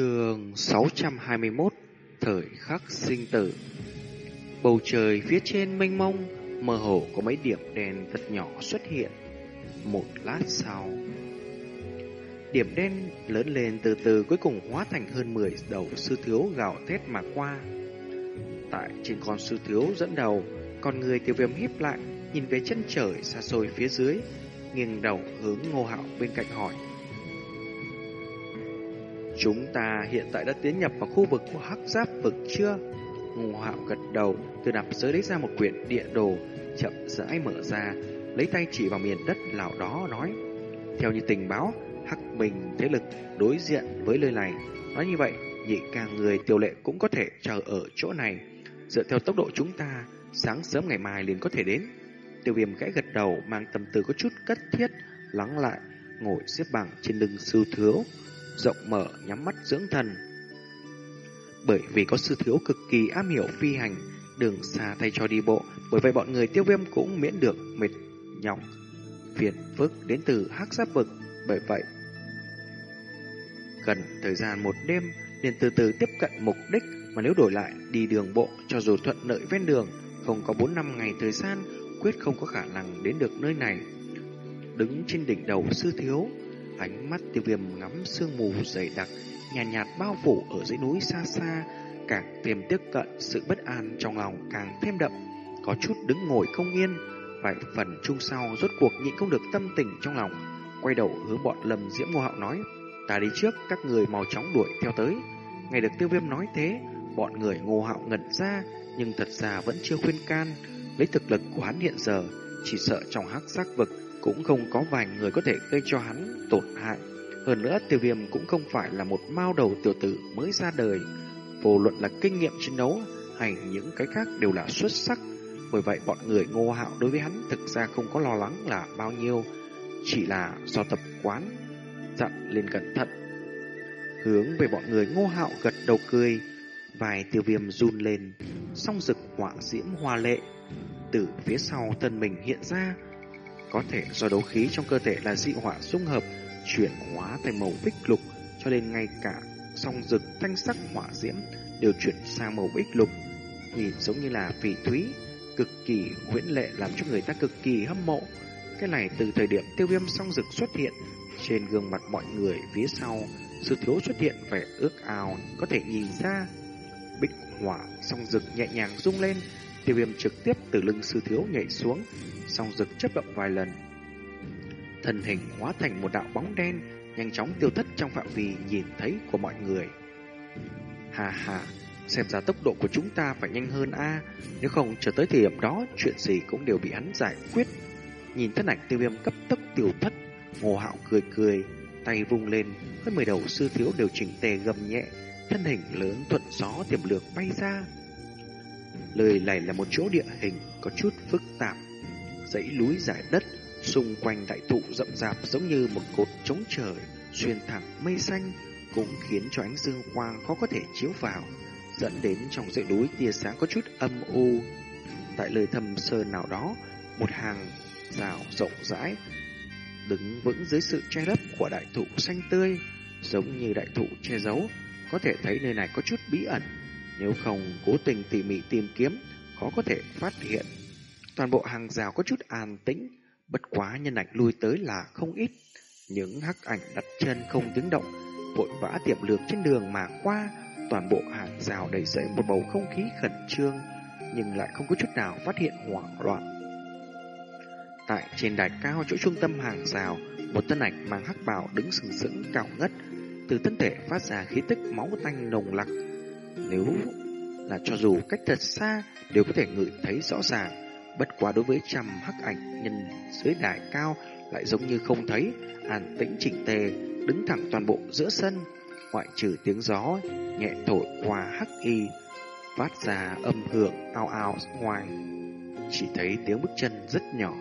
Trường 621 Thời khắc sinh tử. Bầu trời phía trên mênh mông, Mơ hồ có mấy điểm đèn thật nhỏ xuất hiện, Một lát sau. Điểm đen lớn lên từ từ cuối cùng hóa thành hơn 10 đầu sư thiếu gạo thét mà qua. Tại trên con sư thiếu dẫn đầu, Con người tiêu viêm híp lại, Nhìn về chân trời xa xôi phía dưới, Nghiêng đầu hướng ngô hạo bên cạnh hỏi. Chúng ta hiện tại đã tiến nhập vào khu vực của hắc giáp vực chưa? Ngô Hạo gật đầu, từ nạp giới lấy ra một quyển địa đồ, chậm rãi mở ra, lấy tay chỉ vào miền đất nào đó nói. Theo như tình báo, hắc bình thế lực đối diện với nơi này. Nói như vậy, nhị càng người tiêu lệ cũng có thể chờ ở chỗ này. Dựa theo tốc độ chúng ta, sáng sớm ngày mai liền có thể đến. Tiêu viêm gãy gật đầu, mang tâm tư có chút cất thiết, lắng lại, ngồi xếp bằng trên lưng sư thiếu rộng mở nhắm mắt dưỡng thần. Bởi vì có sư thiếu cực kỳ am hiểu phi hành, đường xa thay cho đi bộ, bởi vậy bọn người tiêu viêm cũng miễn được mệt nhọc, phiền phức đến từ hắc giáp vực. Bởi vậy, gần thời gian một đêm, liền từ từ tiếp cận mục đích mà nếu đổi lại đi đường bộ cho dù thuận lợi ven đường, không có 4 năm ngày thời gian, quyết không có khả năng đến được nơi này. Đứng trên đỉnh đầu sư thiếu, Ánh mắt tiêu viêm ngắm sương mù dày đặc, nhàn nhạt, nhạt bao phủ ở dãy núi xa xa, càng thêm tiếp cận sự bất an trong lòng càng thêm đậm, có chút đứng ngồi không yên. Vài phần chung sau rốt cuộc nhịn không được tâm tình trong lòng, quay đầu hướng bọn Lâm Diễm Ngô Hạo nói, ta đi trước, các người mau chóng đuổi theo tới. nghe được tiêu viêm nói thế, bọn người Ngô Hạo ngẩn ra, nhưng thật ra vẫn chưa khuyên can, lấy thực lực của hắn hiện giờ, chỉ sợ trong hắc sắc vực cũng không có vài người có thể gây cho hắn tổn hại. Hơn nữa, tiêu viêm cũng không phải là một mao đầu tiểu tử mới ra đời. Vô luận là kinh nghiệm chiến đấu hay những cái khác đều là xuất sắc. Bởi vậy, bọn người ngô hạo đối với hắn thực ra không có lo lắng là bao nhiêu. Chỉ là do tập quán dặn lên cẩn thận. Hướng về bọn người ngô hạo gật đầu cười. Vài tiêu viêm run lên. Song rực họa diễm hoa lệ. Từ phía sau thân mình hiện ra có thể do đấu khí trong cơ thể là dị hỏa dung hợp, chuyển hóa thành màu bích lục, cho nên ngay cả song rực thanh sắc hỏa diễm đều chuyển sang màu bích lục, nhìn giống như là phỉ thúy, cực kỳ huyễn lệ làm cho người ta cực kỳ hâm mộ. Cái này từ thời điểm tiêu viêm song rực xuất hiện, trên gương mặt mọi người phía sau, sự thiếu xuất hiện vẻ ước ao có thể nhìn ra. Bích hỏa song rực nhẹ nhàng rung lên, tiêu viêm trực tiếp từ lưng sư thiếu nhảy xuống, song rực chấp động vài lần. Thân hình hóa thành một đạo bóng đen, nhanh chóng tiêu thất trong phạm vi nhìn thấy của mọi người. Hà hà, xem ra tốc độ của chúng ta phải nhanh hơn a nếu không chờ tới thời điểm đó, chuyện gì cũng đều bị hắn giải quyết. Nhìn thân ảnh tiêu viêm cấp tốc tiêu thất, ngô hạo cười cười, tay vung lên, hơn mười đầu sư thiếu đều chỉnh tề gầm nhẹ, thân hình lớn thuận gió tiềm lược bay ra. Lời này là một chỗ địa hình có chút phức tạp, dãy núi dài đất, xung quanh đại thụ rậm rạp giống như một cột chống trời, xuyên thẳng mây xanh, cũng khiến cho ánh dương quang khó có thể chiếu vào, dẫn đến trong dãy núi tia sáng có chút âm u. Tại lời thầm sơn nào đó, một hàng rào rộng rãi, đứng vững dưới sự che lấp của đại thụ xanh tươi, giống như đại thụ che giấu, có thể thấy nơi này có chút bí ẩn, nếu không cố tình tỉ mỉ tìm kiếm, khó có thể phát hiện Toàn bộ hàng rào có chút an tĩnh, bất quá nhân ảnh lui tới là không ít. Những hắc ảnh đặt chân không tiếng động, vội vã tiệm lược trên đường mà qua, toàn bộ hàng rào đầy dậy một bầu không khí khẩn trương, nhưng lại không có chút nào phát hiện hoảng loạn. Tại trên đài cao chỗ trung tâm hàng rào, một thân ảnh mang hắc bào đứng sừng sững cao ngất, từ thân thể phát ra khí tức máu tanh nồng lặc. Nếu là cho dù cách thật xa đều có thể ngửi thấy rõ ràng, Bất quá đối với trăm hắc ảnh nhân dưới đài cao lại giống như không thấy, an tĩnh chỉnh tề, đứng thẳng toàn bộ giữa sân, ngoại trừ tiếng gió nhẹ thổi qua hắc y, phát ra âm hưởng ao ao ngoài. Chỉ thấy tiếng bước chân rất nhỏ.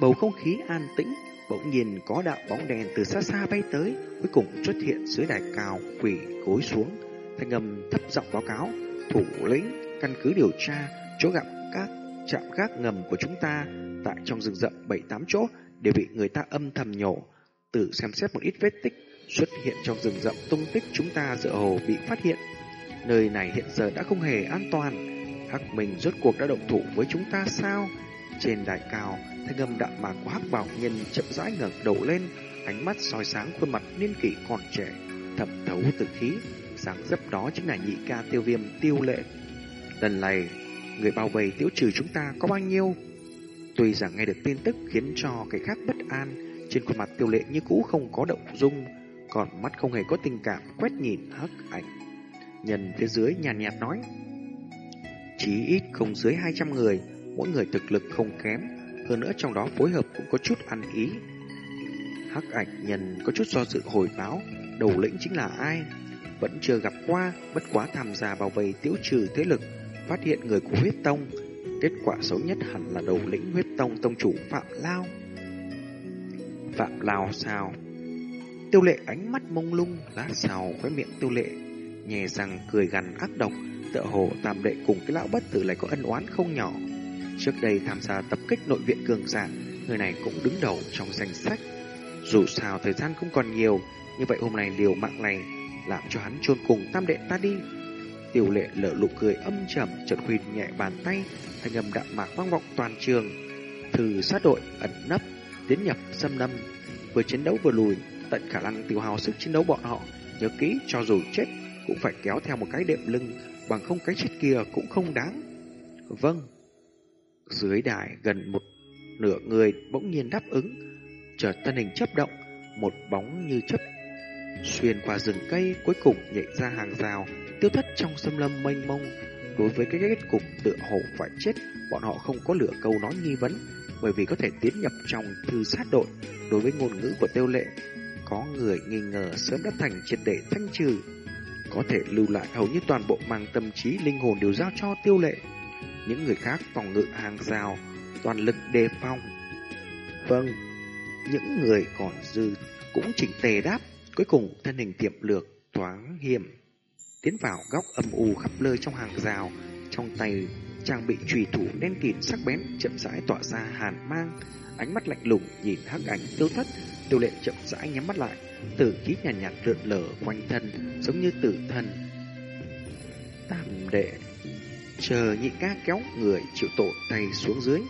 Bầu không khí an tĩnh, bỗng nhiên có đạo bóng đèn từ xa xa bay tới, cuối cùng xuất hiện dưới đài cao quỷ cối xuống. Thanh âm thấp giọng báo cáo, thủ lĩnh căn cứ điều tra chỗ gặp các Trạm gác ngầm của chúng ta tại trong rừng rậm bảy tám chỗ đều bị người ta âm thầm nhổ. tự xem xét một ít vết tích, xuất hiện trong rừng rậm tung tích chúng ta dựa hồ bị phát hiện. Nơi này hiện giờ đã không hề an toàn. Hắc mình rốt cuộc đã động thủ với chúng ta sao? Trên đài cao, thanh âm đạm mạc của Hắc Bảo Nhân chậm rãi ngẩng đầu lên, ánh mắt soi sáng khuôn mặt niên kỷ còn trẻ, thẩm thấu từ khí rằng dấp đó chính là nhị ca tiêu viêm tiêu lệ. Lần này, người bao vây tiêu trừ chúng ta có bao nhiêu? Tuy rằng nghe được tin tức khiến cho cái khác bất an, trên khuôn mặt tiêu lệ như cũ không có động dung, còn mắt không hề có tình cảm quét nhìn hắc ảnh. Nhân phía dưới nhàn nhạt, nhạt nói, Chí ít không dưới 200 người, mỗi người thực lực không kém, hơn nữa trong đó phối hợp cũng có chút ăn ý. Hắc ảnh nhân có chút do dự hồi báo, đầu lĩnh chính là ai? Vẫn chưa gặp qua, bất quá tham gia bảo vệ tiêu trừ thế lực, phát hiện người của huyết tông. Kết quả xấu nhất hẳn là đầu lĩnh huyết tông tông chủ Phạm Lao. Phạm Lao sao? Tiêu lệ ánh mắt mông lung, lát sau với miệng tiêu lệ, nhè răng cười gằn ác độc, tựa hồ tam đệ cùng cái lão bất tử lại có ân oán không nhỏ. Trước đây tham gia tập kích nội viện cường giả, người này cũng đứng đầu trong danh sách. Dù sao thời gian không còn nhiều, như vậy hôm nay liều mạng này làm cho hắn chôn cùng tam đệ ta đi. Tiểu lệ lở lụ cười âm trầm, chợt khuyên nhẹ bàn tay, thanh âm đạm mạc vang vọng toàn trường. Thừ sát đội ẩn nấp, tiến nhập xâm lâm, vừa chiến đấu vừa lùi, tận khả năng tiêu hao sức chiến đấu bọn họ. Nhớ kỹ, cho dù chết, cũng phải kéo theo một cái đệm lưng, bằng không cái chết kia cũng không đáng. Vâng. Dưới đài gần một nửa người bỗng nhiên đáp ứng, chợt thân hình chấp động, một bóng như chấp xuyên qua rừng cây cuối cùng nhảy ra hàng rào, tiêu thất trong xâm lâm mênh mông. Đối với cái kết cục tựa hồ phải chết, bọn họ không có lửa câu nói nghi vấn, bởi vì có thể tiến nhập trong thư sát đội. Đối với ngôn ngữ của tiêu lệ, có người nghi ngờ sớm đã thành triệt để thanh trừ. Có thể lưu lại hầu như toàn bộ mang tâm trí linh hồn đều giao cho tiêu lệ. Những người khác phòng ngự hàng rào, toàn lực đề phòng. Vâng, những người còn dư cũng chỉnh tề đáp, cuối cùng thân hình tiệm lược thoáng hiểm tiến vào góc âm u khắp nơi trong hàng rào, trong tay trang bị trùy thủ đen kịt sắc bén chậm rãi tỏa ra hàn mang, ánh mắt lạnh lùng nhìn hắc ảnh tiêu thất, tiêu lệ chậm rãi nhắm mắt lại, tử khí nhàn nhạt, nhạt lượn lờ quanh thân, giống như tử thần. Tam đệ, chờ nhị ca kéo người chịu tội tay xuống dưới.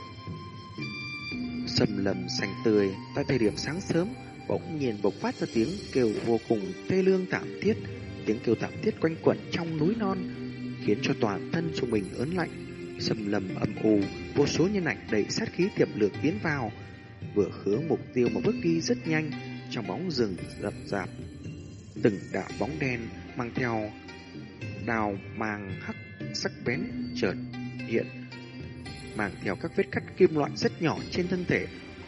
Sầm lầm xanh tươi, tại thời điểm sáng sớm, bỗng nhiên bộc phát ra tiếng kêu vô cùng tê lương thảm thiết, tiếng kêu thảm thiết quanh quẩn trong núi non, khiến cho toàn thân chúng mình ớn lạnh, sầm lầm âm u, vô số nhân ảnh đầy sát khí tiềm lược tiến vào, vừa hướng mục tiêu mà bước đi rất nhanh trong bóng rừng rậm rạp. Từng đạo bóng đen mang theo đào màng hắc sắc bén chợt hiện mang theo các vết cắt kim loại rất nhỏ trên thân thể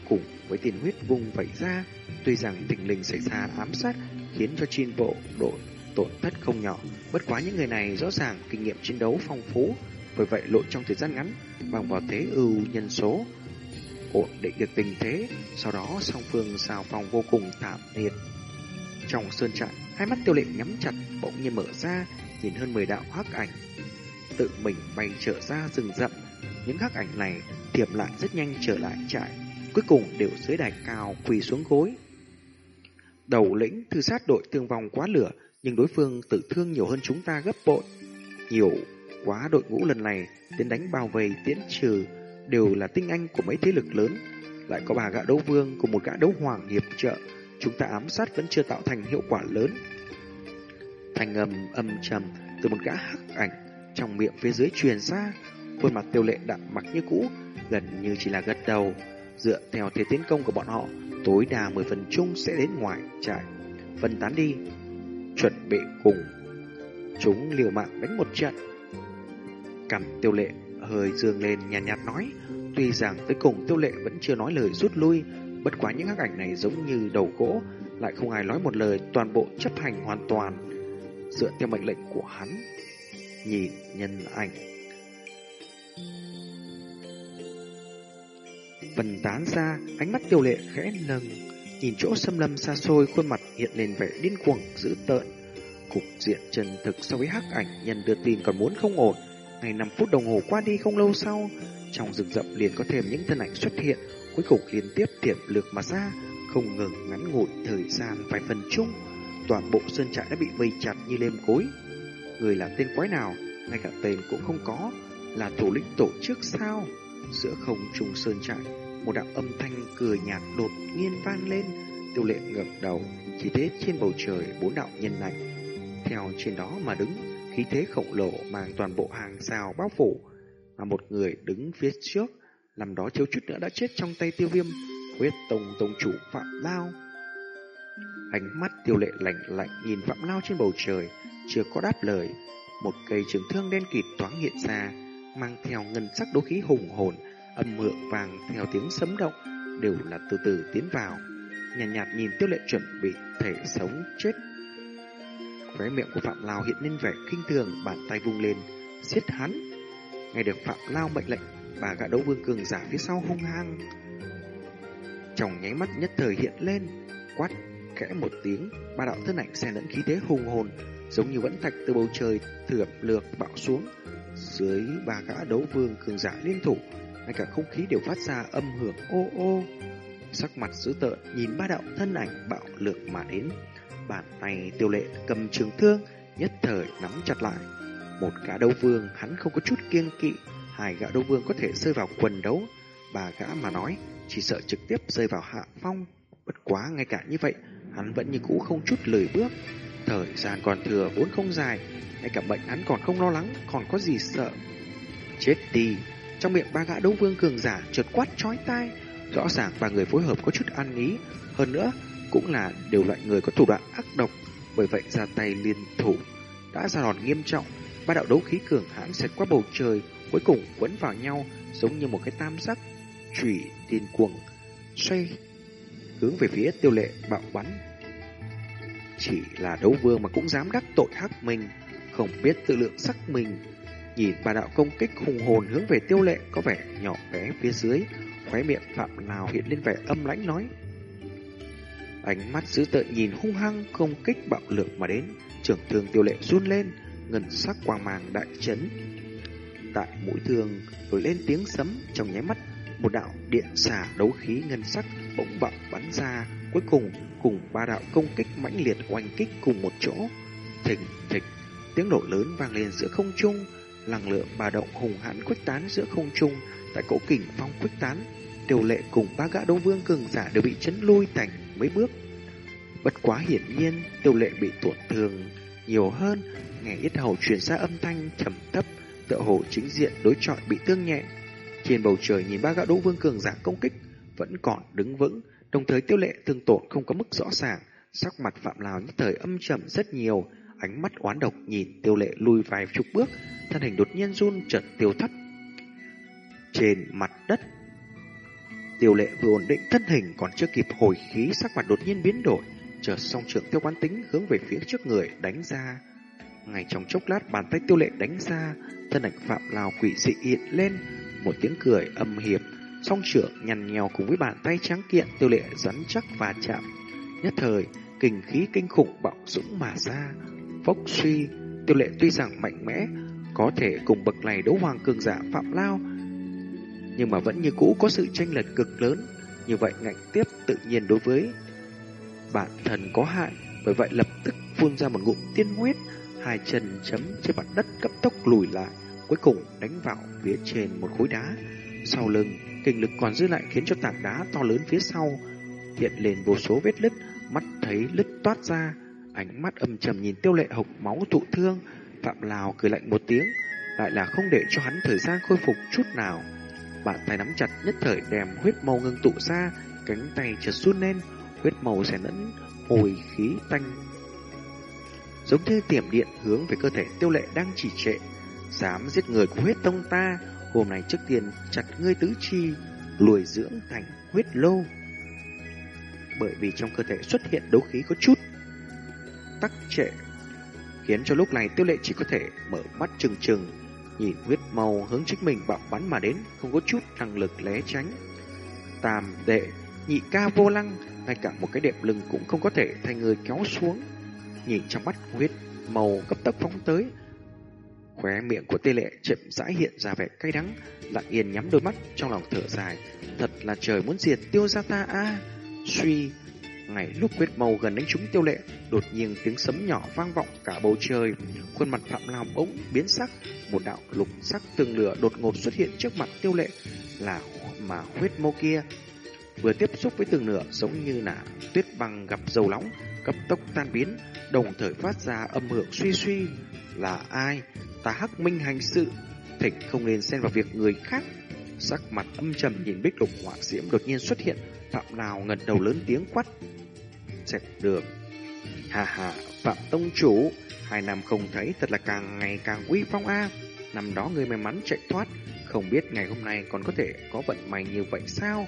cùng với tiền huyết vùng vẩy ra tuy rằng tình linh xảy ra ám sát khiến cho chiên bộ đội tổn thất không nhỏ. Bất quá những người này rõ ràng kinh nghiệm chiến đấu phong phú, bởi vậy lộ trong thời gian ngắn bằng vào thế ưu nhân số ổn định được tình thế, sau đó song phương xào phòng vô cùng thảm liệt. Trong sơn trại, hai mắt tiêu lệ nhắm chặt bỗng nhiên mở ra, nhìn hơn 10 đạo hắc ảnh. Tự mình bay trở ra rừng rậm, những hắc ảnh này tiệm lại rất nhanh trở lại trại, cuối cùng đều dưới đài cao quỳ xuống gối. Đầu lĩnh thư sát đội tương vong quá lửa, nhưng đối phương tự thương nhiều hơn chúng ta gấp bội. Nhiều quá đội ngũ lần này tiến đánh bao vây tiễn trừ đều là tinh anh của mấy thế lực lớn, lại có bà gã đấu vương cùng một gã đấu hoàng hiệp trợ, chúng ta ám sát vẫn chưa tạo thành hiệu quả lớn. Thành âm âm trầm từ một gã hắc ảnh trong miệng phía dưới truyền ra, khuôn mặt tiêu lệ đạm mặc như cũ, gần như chỉ là gật đầu. Dựa theo thế tiến công của bọn họ, tối đa 10 phần chung sẽ đến ngoài trại. Phân tán đi, chuẩn bị cùng chúng liều mạng đánh một trận. Cầm tiêu lệ hơi dương lên nhàn nhạt, nhạt nói, tuy rằng tới cùng tiêu lệ vẫn chưa nói lời rút lui, bất quá những hắc ảnh này giống như đầu gỗ, lại không ai nói một lời toàn bộ chấp hành hoàn toàn, dựa theo mệnh lệnh của hắn. Nhìn nhân ảnh. Vần tán ra, ánh mắt tiêu lệ khẽ nâng, nhìn chỗ xâm lâm xa xôi khuôn mặt hiện lên vẻ điên cuồng dữ tợn. Cục diện chân thực so với hắc ảnh nhân đưa tin còn muốn không ổn. Ngày 5 phút đồng hồ qua đi không lâu sau, trong rừng rậm liền có thêm những thân ảnh xuất hiện, cuối cùng liên tiếp tiệm lược mà ra, không ngừng ngắn ngủi thời gian vài phần chung. toàn bộ sơn trại đã bị vây chặt như lêm cối. Người là tên quái nào, ngay cả tên cũng không có, là thủ lĩnh tổ chức sao? Giữa không trung sơn trại, một đạo âm thanh cười nhạt đột nhiên vang lên, tiêu lệ ngẩng đầu, chỉ thấy trên bầu trời bốn đạo nhân lạnh. Theo trên đó mà đứng, khí thế khổng lồ mang toàn bộ hàng rào bao phủ, mà một người đứng phía trước, làm đó thiếu chút nữa đã chết trong tay tiêu viêm, huyết tông tông chủ Phạm Lao. Ánh mắt tiêu lệ lạnh lạnh nhìn Phạm Lao trên bầu trời, chưa có đáp lời. Một cây trường thương đen kịt thoáng hiện ra, mang theo ngân sắc đố khí hùng hồn, âm mượn vàng theo tiếng sấm động, đều là từ từ tiến vào. Nhàn nhạt, nhạt nhìn tiêu lệ chuẩn bị thể sống chết. Khóe miệng của Phạm Lao hiện lên vẻ kinh thường, bàn tay vung lên, siết hắn. Nghe được Phạm Lao mệnh lệnh, bà gã đấu vương cường giả phía sau hung hăng. Trong nháy mắt nhất thời hiện lên, quát khẽ một tiếng, ba đạo thân ảnh xen lẫn khí thế hùng hồn, giống như vẫn thạch từ bầu trời thưởng lược bạo xuống. Dưới ba gã đấu vương cường giả liên thủ, ngay cả không khí đều phát ra âm hưởng ô ô. Sắc mặt dữ tợn nhìn ba đạo thân ảnh bạo lược mà đến, bàn tay tiêu lệ cầm trường thương, nhất thời nắm chặt lại. Một gã đấu vương hắn không có chút kiêng kỵ, hai gã đấu vương có thể rơi vào quần đấu, ba gã mà nói chỉ sợ trực tiếp rơi vào hạ phong. Bất quá ngay cả như vậy, hắn vẫn như cũ không chút lười bước. Thời gian còn thừa vốn không dài, ngay cả bệnh hắn còn không lo lắng, còn có gì sợ. Chết đi, trong miệng ba gã đấu vương cường giả chợt quát chói tai, rõ ràng ba người phối hợp có chút ăn ý, hơn nữa cũng là đều loại người có thủ đoạn ác độc, bởi vậy ra tay liên thủ đã ra đòn nghiêm trọng, ba đạo đấu khí cường hãn xẹt qua bầu trời, cuối cùng quấn vào nhau giống như một cái tam giác chủy tin cuồng xoay hướng về phía tiêu lệ bạo bắn. Chỉ là đấu vương mà cũng dám đắc tội hắc mình, không biết tự lượng sắc mình. Nhìn bà đạo công kích hùng hồn hướng về tiêu lệ có vẻ nhỏ bé phía dưới, khóe miệng phạm nào hiện lên vẻ âm lãnh nói. Ánh mắt dữ tợn nhìn hung hăng công kích bạo lực mà đến, trưởng thương tiêu lệ run lên, ngân sắc quang màng đại chấn. Tại mũi thương rồi lên tiếng sấm trong nháy mắt một đạo điện xả đấu khí ngân sắc bỗng bạo bắn ra, cuối cùng cùng ba đạo công kích mãnh liệt oanh kích cùng một chỗ. Thình thịch, tiếng nổ lớn vang lên giữa không trung, năng lượng ba động hùng hãn khuếch tán giữa không trung, tại cỗ kình phong khuếch tán, Tiêu Lệ cùng ba gã đấu vương cường giả đều bị chấn lui thành mấy bước. Bất quá hiển nhiên, Tiêu Lệ bị tổn thương nhiều hơn, nghe ít hầu truyền ra âm thanh trầm thấp, tựa hồ chính diện đối chọi bị thương nhẹ. Trên bầu trời nhìn ba gã đấu vương cường giả công kích vẫn còn đứng vững, đồng thời tiêu lệ thương tổn không có mức rõ ràng, sắc mặt Phạm Lào nhất thời âm trầm rất nhiều, ánh mắt oán độc nhìn tiêu lệ lùi vài chục bước, thân hình đột nhiên run chợt tiêu thất. Trên mặt đất, tiêu lệ vừa ổn định thân hình còn chưa kịp hồi khí sắc mặt đột nhiên biến đổi, chợt song trưởng tiêu quán tính hướng về phía trước người đánh ra. Ngay trong chốc lát bàn tay tiêu lệ đánh ra, thân ảnh Phạm Lào quỷ dị hiện lên, một tiếng cười âm hiểm, song trưởng nhằn nhèo cùng với bàn tay trắng kiện tiêu lệ rắn chắc và chạm. Nhất thời, kinh khí kinh khủng bạo dũng mà ra, phốc suy, tiêu lệ tuy rằng mạnh mẽ, có thể cùng bậc này đấu hoàng cường giả phạm lao, nhưng mà vẫn như cũ có sự tranh lệch cực lớn. Như vậy ngạnh tiếp tự nhiên đối với bản thân có hại, bởi vậy lập tức phun ra một ngụm tiên huyết, hai chân chấm trên mặt đất cấp tốc lùi lại cuối cùng đánh vào phía trên một khối đá. Sau lưng, kinh lực còn dư lại khiến cho tảng đá to lớn phía sau hiện lên vô số vết lứt, mắt thấy lứt toát ra, ánh mắt âm trầm nhìn tiêu lệ hộc máu thụ thương, Phạm Lào cười lạnh một tiếng, lại là không để cho hắn thời gian khôi phục chút nào. Bàn tay nắm chặt nhất thời đem huyết màu ngưng tụ ra, cánh tay chợt run lên, huyết màu xen lẫn hồi khí tanh. Giống như tiềm điện hướng về cơ thể tiêu lệ đang chỉ trệ Dám giết người của huyết tông ta Hôm nay trước tiên chặt ngươi tứ chi Lùi dưỡng thành huyết lô. Bởi vì trong cơ thể xuất hiện đấu khí có chút Tắc trệ Khiến cho lúc này tiêu lệ chỉ có thể mở mắt trừng trừng Nhìn huyết màu hướng chính mình bạo bắn mà đến Không có chút năng lực né tránh. Tam đệ Nhị ca vô lăng Ngay cả một cái đẹp lưng cũng không có thể thay người kéo xuống. Nhìn trong mắt huyết màu cấp tốc phóng tới Khóe miệng của tê lệ chậm rãi hiện ra vẻ cay đắng, lặng yên nhắm đôi mắt trong lòng thở dài. Thật là trời muốn diệt tiêu ra ta a. Suy, Ngày lúc huyết màu gần đánh trúng tiêu lệ, đột nhiên tiếng sấm nhỏ vang vọng cả bầu trời. Khuôn mặt Phạm Lao bỗng biến sắc, một đạo lục sắc tường lửa đột ngột xuất hiện trước mặt tiêu lệ. Là mà huyết mâu kia. Vừa tiếp xúc với tường lửa giống như là tuyết băng gặp dầu nóng cấp tốc tan biến đồng thời phát ra âm hưởng suy suy. Là ai? Ta hắc minh hành sự. Thỉnh không nên xen vào việc người khác. Sắc mặt âm trầm nhìn bích lục hỏa diễm đột nhiên xuất hiện phạm nào ngẩng đầu lớn tiếng quát. Chẹt đường. Hà hà phạm tông chủ. Hai năm không thấy thật là càng ngày càng uy phong a. Năm đó người may mắn chạy thoát. Không biết ngày hôm nay còn có thể có vận may như vậy sao?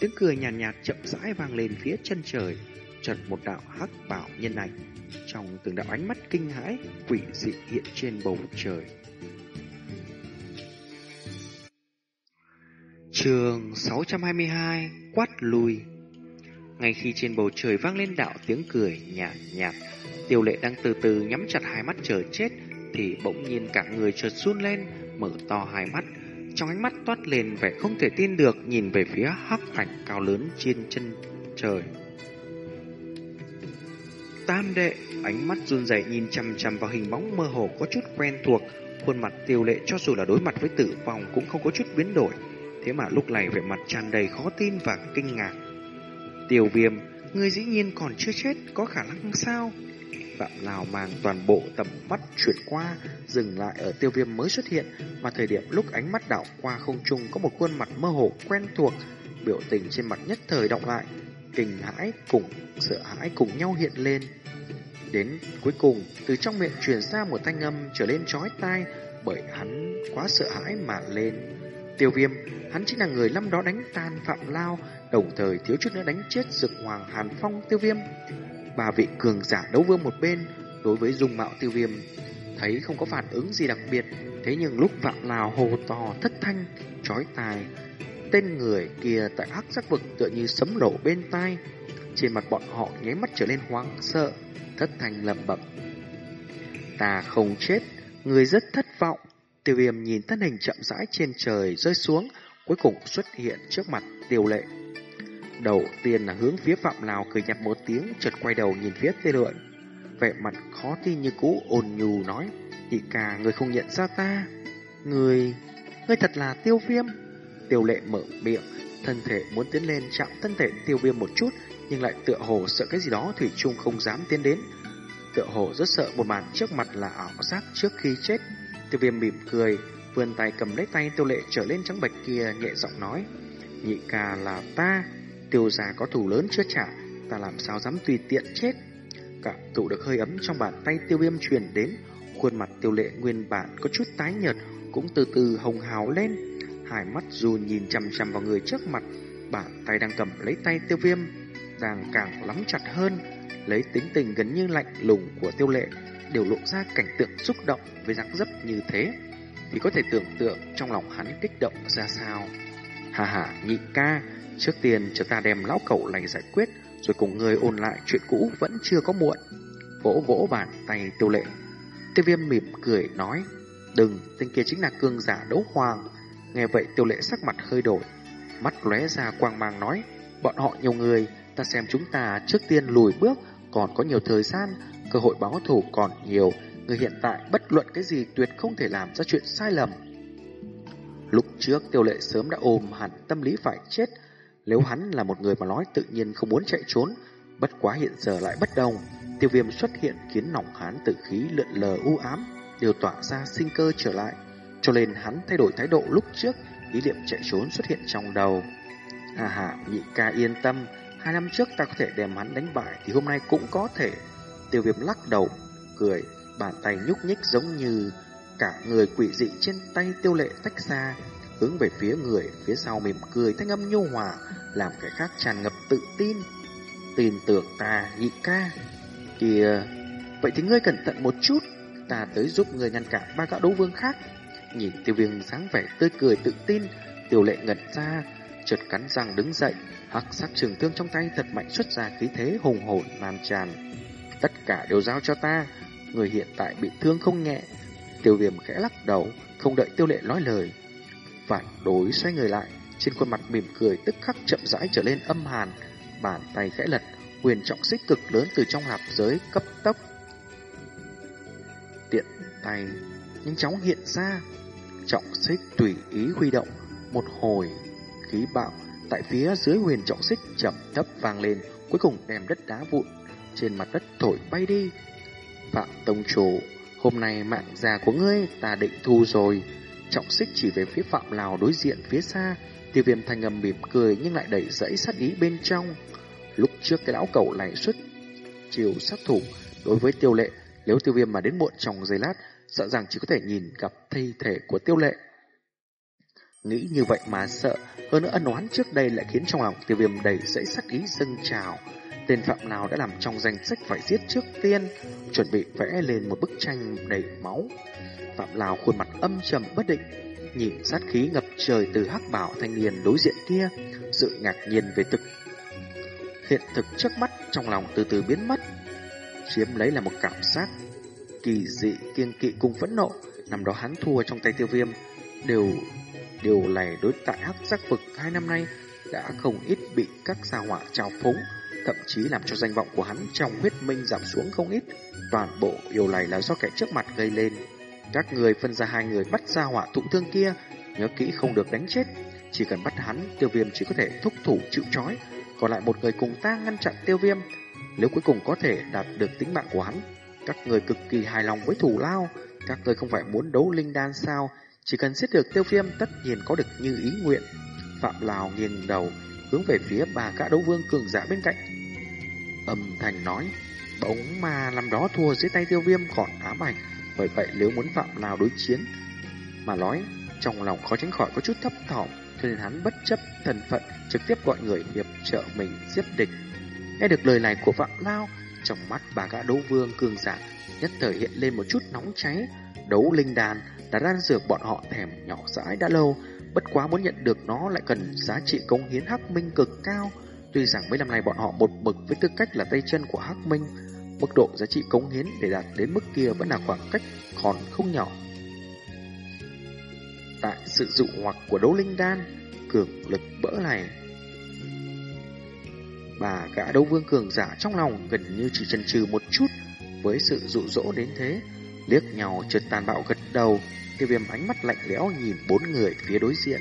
Tiếng cười nhàn nhạt, nhạt chậm rãi vang lên phía chân trời. Chợt một đạo hắc bảo nhân ảnh. Trong từng đạo ánh mắt kinh hãi quỷ dị hiện trên bầu trời. Trường 622 Quát lùi. Ngay khi trên bầu trời vang lên đạo tiếng cười nhạt nhạt, Tiêu lệ đang từ từ nhắm chặt hai mắt chờ chết, Thì bỗng nhiên cả người chợt run lên, Mở to hai mắt. Trong ánh mắt toát lên vẻ không thể tin được, Nhìn về phía hắc ảnh cao lớn trên chân trời. Tam đệ, Ánh mắt run rẩy nhìn chằm chằm vào hình bóng mơ hồ có chút quen thuộc. Khuôn mặt tiêu lệ cho dù là đối mặt với tử vong cũng không có chút biến đổi. Thế mà lúc này vẻ mặt tràn đầy khó tin và kinh ngạc. Tiêu viêm, người dĩ nhiên còn chưa chết, có khả năng sao? Phạm Lào mang toàn bộ tầm mắt chuyển qua, dừng lại ở tiêu viêm mới xuất hiện, mà thời điểm lúc ánh mắt đảo qua không trung có một khuôn mặt mơ hồ quen thuộc, biểu tình trên mặt nhất thời động lại, kinh hãi cùng sợ hãi cùng nhau hiện lên. Đến cuối cùng, từ trong miệng truyền ra một thanh âm trở lên chói tai, bởi hắn quá sợ hãi mà lên. Tiêu viêm, hắn chính là người năm đó đánh tan Phạm Lao, đồng thời thiếu chút nữa đánh chết Dực Hoàng Hàn Phong tiêu viêm. Ba vị cường giả đấu vương một bên, đối với dung mạo tiêu viêm, thấy không có phản ứng gì đặc biệt, thế nhưng lúc Phạm Lao hồ to thất thanh, trói tài, tên người kia tại hắc sắc vực tựa như sấm nổ bên tai, trên mặt bọn họ nháy mắt trở lên hoang sợ, thất thanh lầm bẩm. Ta không chết, người rất thất vọng. Tiêu viêm nhìn thân hình chậm rãi trên trời rơi xuống, cuối cùng xuất hiện trước mặt tiêu lệ. Đầu tiên là hướng phía Phạm Lào cười nhạt một tiếng, chợt quay đầu nhìn phía tê lượn. Vẻ mặt khó tin như cũ ồn nhù nói, "Thì cả người không nhận ra ta. Người, người thật là tiêu viêm. Tiêu lệ mở miệng, thân thể muốn tiến lên chạm thân thể tiêu viêm một chút, nhưng lại tựa hồ sợ cái gì đó Thủy chung không dám tiến đến. Tựa hồ rất sợ một màn trước mặt là ảo giác trước khi chết. Tiêu viêm mỉm cười, vươn tay cầm lấy tay tiêu lệ trở lên trắng bạch kia nhẹ giọng nói. Nhị ca là ta, tiêu già có thủ lớn chưa trả, ta làm sao dám tùy tiện chết. Cảm thụ được hơi ấm trong bàn tay tiêu viêm truyền đến, khuôn mặt tiêu lệ nguyên bản có chút tái nhợt, cũng từ từ hồng hào lên. Hai mắt dù nhìn chằm chằm vào người trước mặt, bàn tay đang cầm lấy tay tiêu viêm, đang càng lắm chặt hơn, lấy tính tình gần như lạnh lùng của tiêu lệ, đều lộ ra cảnh tượng xúc động với dáng dấp như thế thì có thể tưởng tượng trong lòng hắn kích động ra sao. Hà hà, nhị ca, trước tiên cho ta đem lão cẩu này giải quyết, rồi cùng người ôn lại chuyện cũ vẫn chưa có muộn. Vỗ vỗ bàn tay tiêu lệ. Tiêu viêm mỉm cười nói, đừng, tên kia chính là cương giả đấu hoàng. Nghe vậy tiêu lệ sắc mặt hơi đổi, mắt lóe ra quang mang nói, bọn họ nhiều người, ta xem chúng ta trước tiên lùi bước, còn có nhiều thời gian, cơ hội báo thù còn nhiều, Người hiện tại bất luận cái gì tuyệt không thể làm ra chuyện sai lầm. Lúc trước tiêu lệ sớm đã ôm hẳn tâm lý phải chết. Nếu hắn là một người mà nói tự nhiên không muốn chạy trốn, bất quá hiện giờ lại bất đồng. Tiêu viêm xuất hiện khiến lòng hắn tử khí lượn lờ u ám, đều tỏa ra sinh cơ trở lại. Cho nên hắn thay đổi thái độ lúc trước, ý niệm chạy trốn xuất hiện trong đầu. Hà hà, nhị ca yên tâm, hai năm trước ta có thể đem hắn đánh bại thì hôm nay cũng có thể. Tiêu viêm lắc đầu, cười, bàn tay nhúc nhích giống như cả người quỷ dị trên tay tiêu lệ tách ra, hướng về phía người phía sau mỉm cười thanh âm nhu hòa, làm kẻ khác tràn ngập tự tin. Tin tưởng ta, nhị ca. Kìa, vậy thì ngươi cẩn thận một chút, ta tới giúp ngươi ngăn cản ba gã đấu vương khác. Nhìn tiêu viêm dáng vẻ tươi cười tự tin, tiêu lệ ngẩn ra, chợt cắn răng đứng dậy, hắc sắc trường thương trong tay thật mạnh xuất ra khí thế hùng hồn lan tràn. Tất cả đều giao cho ta, người hiện tại bị thương không nhẹ. Tiêu viêm khẽ lắc đầu, không đợi tiêu lệ nói lời. Phản đối xoay người lại, trên khuôn mặt mỉm cười tức khắc chậm rãi trở lên âm hàn, bàn tay khẽ lật, quyền trọng xích cực lớn từ trong lạp giới cấp tốc. Tiện tay nhanh chóng hiện ra, trọng xích tùy ý huy động, một hồi khí bạo tại phía dưới huyền trọng xích chậm thấp vang lên, cuối cùng đem đất đá vụn trên mặt đất thổi bay đi. Phạm Tông Chủ, hôm nay mạng già của ngươi ta định thu rồi. Trọng xích chỉ về phía Phạm Lào đối diện phía xa, tiêu viêm thanh âm mỉm cười nhưng lại đẩy dẫy sát ý bên trong. Lúc trước cái lão cẩu này xuất chiều sát thủ đối với tiêu lệ, nếu tiêu viêm mà đến muộn trong giây lát, sợ rằng chỉ có thể nhìn gặp thi thể của tiêu lệ. Nghĩ như vậy mà sợ, hơn nữa ân oán trước đây lại khiến trong lòng tiêu viêm đầy dẫy sắc ý dâng trào. Tên phạm nào đã làm trong danh sách phải giết trước tiên, chuẩn bị vẽ lên một bức tranh đầy máu. Phạm Lào khuôn mặt âm trầm bất định, nhìn sát khí ngập trời từ hắc bảo thanh niên đối diện kia, sự ngạc nhiên về thực. Hiện thực trước mắt trong lòng từ từ biến mất, chiếm lấy là một cảm giác kỳ dị kiêng kỵ cùng phẫn nộ. Năm đó hắn thua trong tay tiêu viêm, đều điều này đối tại hắc giác vực hai năm nay đã không ít bị các gia hỏa trào phúng, thậm chí làm cho danh vọng của hắn trong huyết minh giảm xuống không ít. Toàn bộ điều này là do kẻ trước mặt gây lên. Các người phân ra hai người bắt ra họa thụ thương kia, nhớ kỹ không được đánh chết. Chỉ cần bắt hắn, tiêu viêm chỉ có thể thúc thủ chịu trói, còn lại một người cùng ta ngăn chặn tiêu viêm. Nếu cuối cùng có thể đạt được tính mạng của hắn, các người cực kỳ hài lòng với thủ lao, các người không phải muốn đấu linh đan sao, chỉ cần giết được tiêu viêm tất nhiên có được như ý nguyện. Phạm Lào nghiêng đầu, hướng về phía bà gã đấu vương cường giả bên cạnh. Âm thanh nói, bóng ma năm đó thua dưới tay tiêu viêm còn ám ảnh, bởi vậy nếu muốn Phạm nào đối chiến, mà nói trong lòng khó tránh khỏi có chút thấp thỏm, cho nên hắn bất chấp thân phận trực tiếp gọi người hiệp trợ mình giết địch. Nghe được lời này của Phạm Lao, trong mắt bà gã đấu vương cường giả dạ nhất thời hiện lên một chút nóng cháy, đấu linh đàn là đan dược bọn họ thèm nhỏ dãi đã lâu, bất quá muốn nhận được nó lại cần giá trị cống hiến Hắc Minh cực cao. Tuy rằng mấy năm nay bọn họ một mực với tư cách là tay chân của Hắc Minh, mức độ giá trị cống hiến để đạt đến mức kia vẫn là khoảng cách còn không nhỏ. Tại sự dụ hoặc của đấu linh đan, cường lực bỡ này, bà gã đấu vương cường giả trong lòng gần như chỉ chần chừ một chút với sự dụ dỗ đến thế, liếc nhau chợt tàn bạo gật đầu, Tiêu viêm ánh mắt lạnh lẽo nhìn bốn người phía đối diện.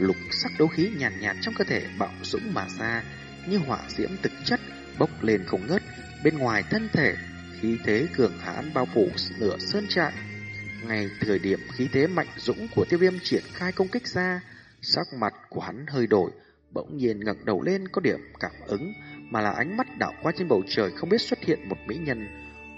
Lục sắc đấu khí nhàn nhạt, nhạt trong cơ thể bạo dũng mà ra, như hỏa diễm thực chất bốc lên không ngớt. Bên ngoài thân thể, khí thế cường hãn bao phủ nửa sơn trại. Ngay thời điểm khí thế mạnh dũng của tiêu viêm triển khai công kích ra, sắc mặt của hắn hơi đổi, bỗng nhiên ngẩng đầu lên có điểm cảm ứng, mà là ánh mắt đảo qua trên bầu trời không biết xuất hiện một mỹ nhân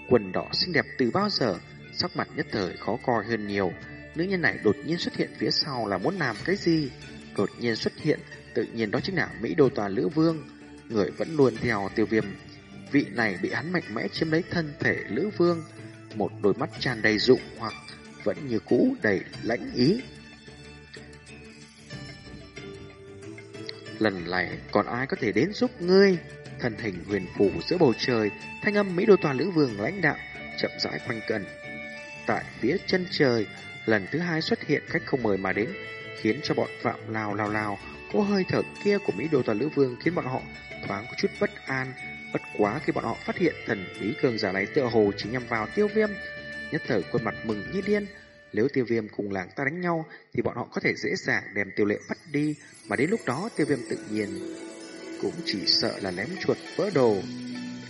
quần đỏ xinh đẹp từ bao giờ sắc mặt nhất thời khó coi hơn nhiều. Nữ nhân này đột nhiên xuất hiện phía sau là muốn làm cái gì? Đột nhiên xuất hiện, tự nhiên đó chính là Mỹ Đô Tòa Lữ Vương. Người vẫn luôn theo tiêu viêm. Vị này bị hắn mạnh mẽ chiếm lấy thân thể Lữ Vương. Một đôi mắt tràn đầy dụng hoặc vẫn như cũ đầy lãnh ý. Lần này còn ai có thể đến giúp ngươi? Thân hình huyền phủ giữa bầu trời, thanh âm Mỹ Đô Tòa Lữ Vương lãnh đạo, chậm rãi quanh cần tại phía chân trời, lần thứ hai xuất hiện cách không mời mà đến, khiến cho bọn phạm lào lào lào, có hơi thở kia của Mỹ Đô Toàn Lữ Vương khiến bọn họ thoáng có chút bất an. Bất quá khi bọn họ phát hiện thần bí cường giả này tựa hồ chỉ nhằm vào tiêu viêm, nhất thời khuôn mặt mừng như điên. Nếu tiêu viêm cùng làng ta đánh nhau thì bọn họ có thể dễ dàng đem tiêu lệ bắt đi, mà đến lúc đó tiêu viêm tự nhiên cũng chỉ sợ là ném chuột vỡ đồ.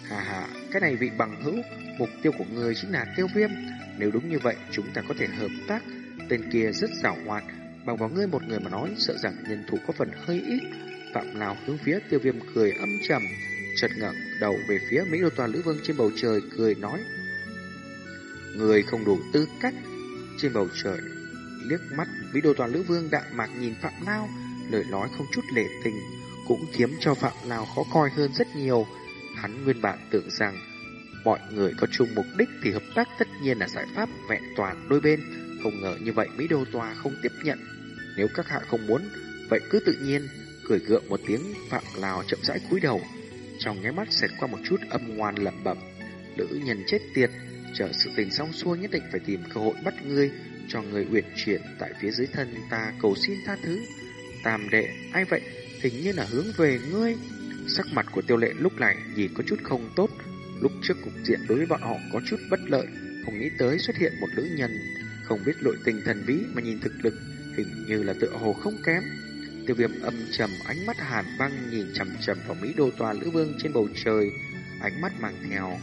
Hà hà, cái này vị bằng hữu, mục tiêu của người chính là tiêu viêm, nếu đúng như vậy, chúng ta có thể hợp tác. Tên kia rất giảo hoạt, bằng vào ngươi một người mà nói, sợ rằng nhân thủ có phần hơi ít. Phạm Lào hướng phía tiêu viêm cười âm trầm, chợt ngẩng đầu về phía Mỹ Đô Toàn Lữ Vương trên bầu trời, cười nói. Người không đủ tư cách. Trên bầu trời, liếc mắt Mỹ Đô Toàn Lữ Vương đạm mạc nhìn Phạm Lao, lời nói không chút lệ tình, cũng kiếm cho Phạm Lao khó coi hơn rất nhiều. Hắn nguyên bản tưởng rằng Mọi người có chung mục đích thì hợp tác tất nhiên là giải pháp vẹn toàn đôi bên. Không ngờ như vậy Mỹ Đô Tòa không tiếp nhận. Nếu các hạ không muốn, vậy cứ tự nhiên, cười gượng một tiếng Phạm Lào chậm rãi cúi đầu. Trong nháy mắt xẹt qua một chút âm ngoan lẩm bẩm. Nữ nhân chết tiệt, chờ sự tình xong xuôi nhất định phải tìm cơ hội bắt ngươi, cho người uyển chuyển tại phía dưới thân ta cầu xin tha thứ. Tam đệ, ai vậy? Hình như là hướng về ngươi. Sắc mặt của tiêu lệ lúc này nhìn có chút không tốt. Lúc trước cục diện đối với bọn họ có chút bất lợi, không nghĩ tới xuất hiện một nữ nhân không biết nội tình thần bí mà nhìn thực lực hình như là tựa hồ không kém. Tiêu viêm âm trầm ánh mắt hàn băng nhìn chầm chầm vào Mỹ đô tòa lữ vương trên bầu trời, ánh mắt mang theo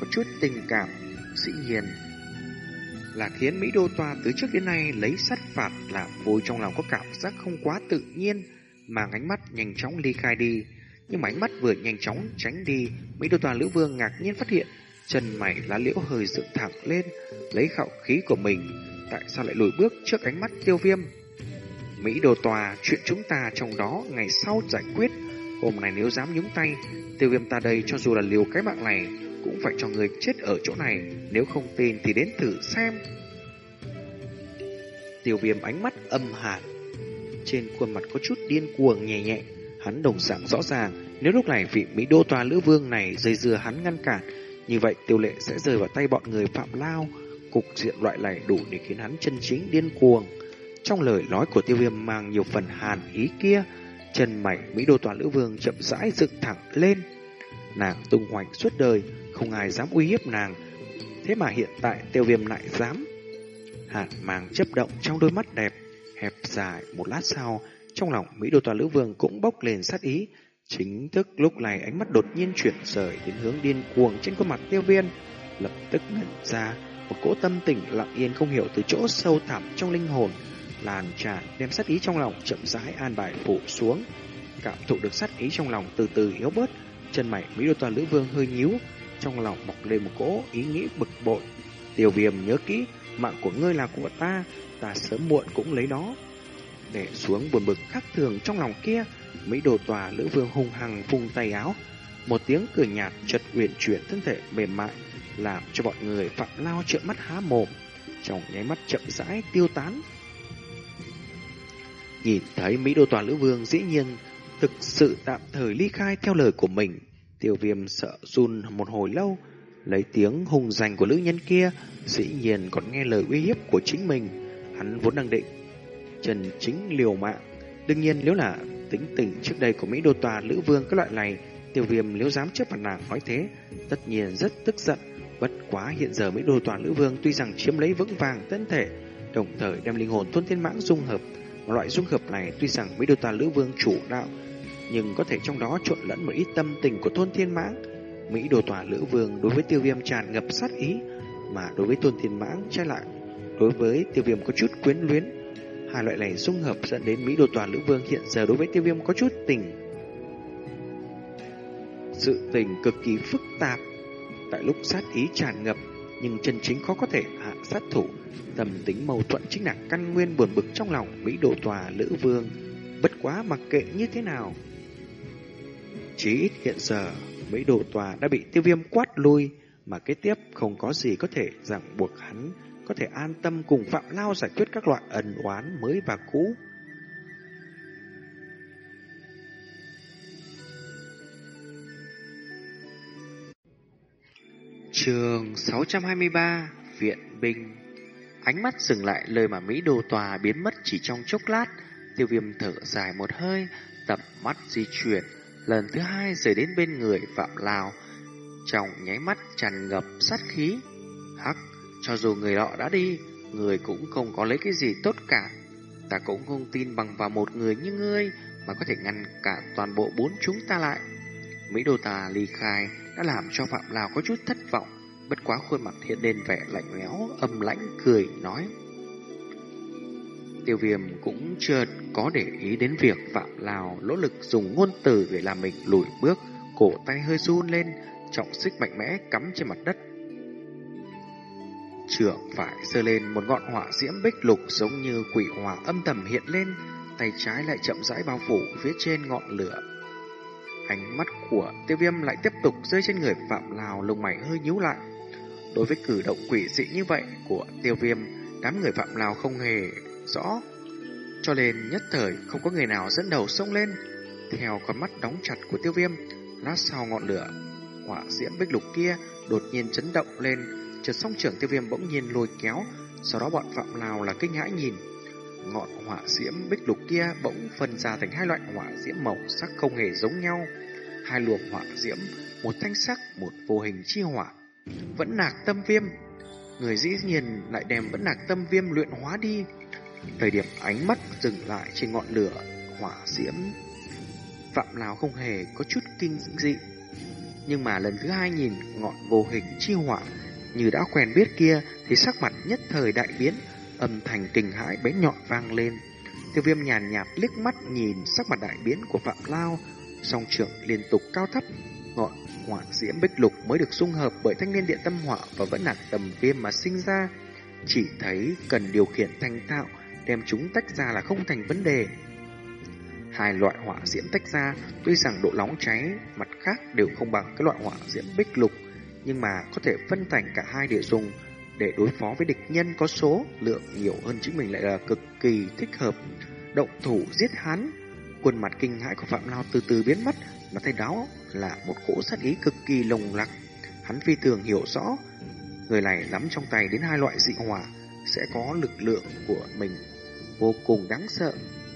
có chút tình cảm, dĩ nhiên là khiến Mỹ đô tòa từ trước đến nay lấy sát phạt là vui trong lòng có cảm giác không quá tự nhiên, mà ánh mắt nhanh chóng ly khai đi. Nhưng mà ánh mắt vừa nhanh chóng tránh đi, Mỹ đô tòa lữ vương ngạc nhiên phát hiện chân mày lá liễu hơi dựng thẳng lên, lấy khạo khí của mình, tại sao lại lùi bước trước ánh mắt tiêu viêm? Mỹ đồ tòa, chuyện chúng ta trong đó ngày sau giải quyết. Hôm nay nếu dám nhúng tay, tiêu viêm ta đây cho dù là liều cái mạng này, cũng phải cho người chết ở chỗ này. Nếu không tin thì đến thử xem. Tiêu viêm ánh mắt âm hàn. Trên khuôn mặt có chút điên cuồng nhẹ nhẹ. Hắn đồng dạng rõ ràng, nếu lúc này vị Mỹ đô tòa lữ vương này dây dưa hắn ngăn cản, như vậy tiêu lệ sẽ rơi vào tay bọn người phạm lao. Cục diện loại này đủ để khiến hắn chân chính điên cuồng. Trong lời nói của tiêu viêm mang nhiều phần hàn ý kia, chân mảnh Mỹ đô toàn lữ vương chậm rãi dựng thẳng lên. Nàng tung hoành suốt đời, không ai dám uy hiếp nàng. Thế mà hiện tại tiêu viêm lại dám. Hàn mang chấp động trong đôi mắt đẹp, hẹp dài một lát sau, trong lòng Mỹ đô toàn lữ vương cũng bốc lên sát ý. Chính thức lúc này ánh mắt đột nhiên chuyển rời đến hướng điên cuồng trên khuôn mặt tiêu viên, lập tức ngẩn ra một cỗ tâm tình lặng yên không hiểu từ chỗ sâu thẳm trong linh hồn. Làn tràn đem sát ý trong lòng chậm rãi an bài phủ xuống. Cảm thụ được sát ý trong lòng từ từ yếu bớt, chân mày mỹ đô toàn lữ vương hơi nhíu, trong lòng mọc lên một cỗ ý nghĩ bực bội. Tiêu viêm nhớ kỹ, mạng của ngươi là của ta ta sớm muộn cũng lấy đó. Để xuống buồn bực khắc thường trong lòng kia, mỹ đồ tòa lữ vương hung hăng vùng tay áo. Một tiếng cười nhạt chật uyển chuyển thân thể mềm mại làm cho bọn người phạm lao trợn mắt há mồm trong nháy mắt chậm rãi tiêu tán Nhìn thấy Mỹ Đô Toàn Lữ Vương dĩ nhiên thực sự tạm thời ly khai theo lời của mình. Tiêu viêm sợ run một hồi lâu, lấy tiếng hùng danh của nữ nhân kia, dĩ nhiên còn nghe lời uy hiếp của chính mình. Hắn vốn đang định, trần chính liều mạng. Đương nhiên nếu là tính tình trước đây của Mỹ Đô Tòa Lữ Vương các loại này, tiêu viêm nếu dám chấp mặt nàng nói thế, tất nhiên rất tức giận. Bất quá hiện giờ Mỹ Đô Toàn Lữ Vương tuy rằng chiếm lấy vững vàng thân thể, đồng thời đem linh hồn thôn thiên mãng dung hợp Loại dung hợp này tuy rằng Mỹ Đô toàn Lữ Vương chủ đạo, nhưng có thể trong đó trộn lẫn một ít tâm tình của Thôn Thiên Mãng. Mỹ Đồ Tòa Lữ Vương đối với tiêu viêm tràn ngập sát ý, mà đối với Tôn Thiên Mãng trái lại, đối với tiêu viêm có chút quyến luyến. Hai loại này dung hợp dẫn đến Mỹ Đồ Tòa Lữ Vương hiện giờ đối với tiêu viêm có chút tình. Sự tình cực kỳ phức tạp. Tại lúc sát ý tràn ngập, nhưng chân chính khó có thể hạ sát thủ. Tâm tính mâu thuẫn chính là căn nguyên buồn bực trong lòng Mỹ độ tòa Lữ Vương. Bất quá mặc kệ như thế nào. Chỉ ít hiện giờ, Mỹ độ tòa đã bị tiêu viêm quát lui, mà kế tiếp không có gì có thể ràng buộc hắn, có thể an tâm cùng Phạm Lao giải quyết các loại ẩn oán mới và cũ. Trường 623 Viện Binh. Ánh mắt dừng lại lời mà Mỹ đồ tòa biến mất chỉ trong chốc lát. Tiêu viêm thở dài một hơi Tập mắt di chuyển. Lần thứ hai rời đến bên người Phạm Lào. Trong nháy mắt tràn ngập sát khí. Hắc, Cho dù người lọ đã đi, Người cũng không có lấy cái gì tốt cả. Ta cũng không tin bằng vào một người như ngươi Mà có thể ngăn cả toàn bộ bốn chúng ta lại. Mỹ đồ tà ly khai đã làm cho Phạm Lào có chút thất vọng, bất quá khuôn mặt hiện lên vẻ lạnh lẽo, âm lãnh cười nói. Tiêu viêm cũng chưa có để ý đến việc Phạm Lào nỗ lực dùng ngôn từ để làm mình lùi bước, cổ tay hơi run lên, trọng xích mạnh mẽ cắm trên mặt đất. Trưởng phải sơ lên một ngọn hỏa diễm bích lục giống như quỷ hỏa âm thầm hiện lên, tay trái lại chậm rãi bao phủ phía trên ngọn lửa Ánh mắt của tiêu viêm lại tiếp tục rơi trên người Phạm Lào lông mày hơi nhíu lại. Đối với cử động quỷ dị như vậy của tiêu viêm, đám người Phạm Lào không hề rõ. Cho nên nhất thời không có người nào dẫn đầu xông lên. Theo con mắt đóng chặt của tiêu viêm, lát sau ngọn lửa, hỏa diễm bích lục kia đột nhiên chấn động lên. Chợt song trưởng tiêu viêm bỗng nhiên lôi kéo, sau đó bọn Phạm Lào là kinh hãi nhìn ngọn hỏa diễm bích lục kia bỗng phân ra thành hai loại hỏa diễm màu sắc không hề giống nhau. hai luồng hỏa diễm, một thanh sắc, một vô hình chi hỏa. Vẫn nạc tâm viêm, người dĩ nhiên lại đem vẫn nạc tâm viêm luyện hóa đi. Thời điểm ánh mắt dừng lại trên ngọn lửa hỏa diễm, Phạm Lào không hề có chút kinh dị. Nhưng mà lần thứ hai nhìn ngọn vô hình chi hỏa như đã quen biết kia thì sắc mặt nhất thời đại biến, âm thanh kinh hãi bé nhọn vang lên. Tiêu viêm nhàn nhạt liếc mắt nhìn sắc mặt đại biến của Phạm Lao, song trưởng liên tục cao thấp, ngọn hỏa diễm bích lục mới được dung hợp bởi thanh niên điện tâm hỏa và vẫn nạt tầm viêm mà sinh ra. Chỉ thấy cần điều khiển thành thạo, đem chúng tách ra là không thành vấn đề. Hai loại hỏa diễm tách ra, tuy rằng độ nóng cháy mặt khác đều không bằng cái loại hỏa diễm bích lục, nhưng mà có thể phân thành cả hai để dùng để đối phó với địch nhân có số lượng nhiều hơn chính mình lại là cực kỳ thích hợp. Động thủ giết hắn, khuôn mặt kinh hãi của Phạm Lao từ từ biến mất, mà thay đó là một cỗ sát ý cực kỳ lồng lặc. Hắn phi thường hiểu rõ, người này nắm trong tay đến hai loại dị hỏa sẽ có lực lượng của mình vô cùng đáng sợ.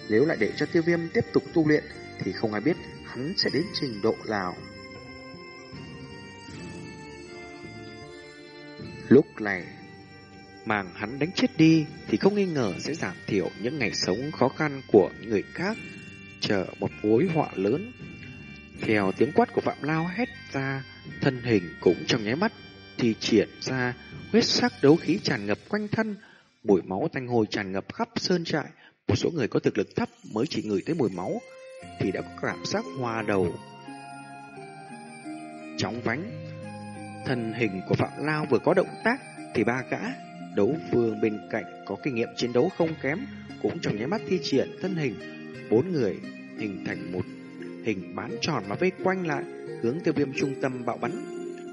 Nếu lại để cho tiêu viêm tiếp tục tu luyện thì không ai biết hắn sẽ đến trình độ nào. Lúc này, màng hắn đánh chết đi thì không nghi ngờ sẽ giảm thiểu những ngày sống khó khăn của người khác, chờ một mối họa lớn. Theo tiếng quát của Phạm Lao hét ra, thân hình cũng trong nháy mắt thì triển ra huyết sắc đấu khí tràn ngập quanh thân, mùi máu tanh hôi tràn ngập khắp sơn trại. Một số người có thực lực thấp mới chỉ ngửi tới mùi máu thì đã có cảm giác hoa đầu chóng vánh Thân hình của Phạm Lao vừa có động tác thì ba gã đấu vương bên cạnh có kinh nghiệm chiến đấu không kém, cũng trong nháy mắt thi triển thân hình. Bốn người hình thành một hình bán tròn mà vây quanh lại, hướng tiêu viêm trung tâm bạo bắn.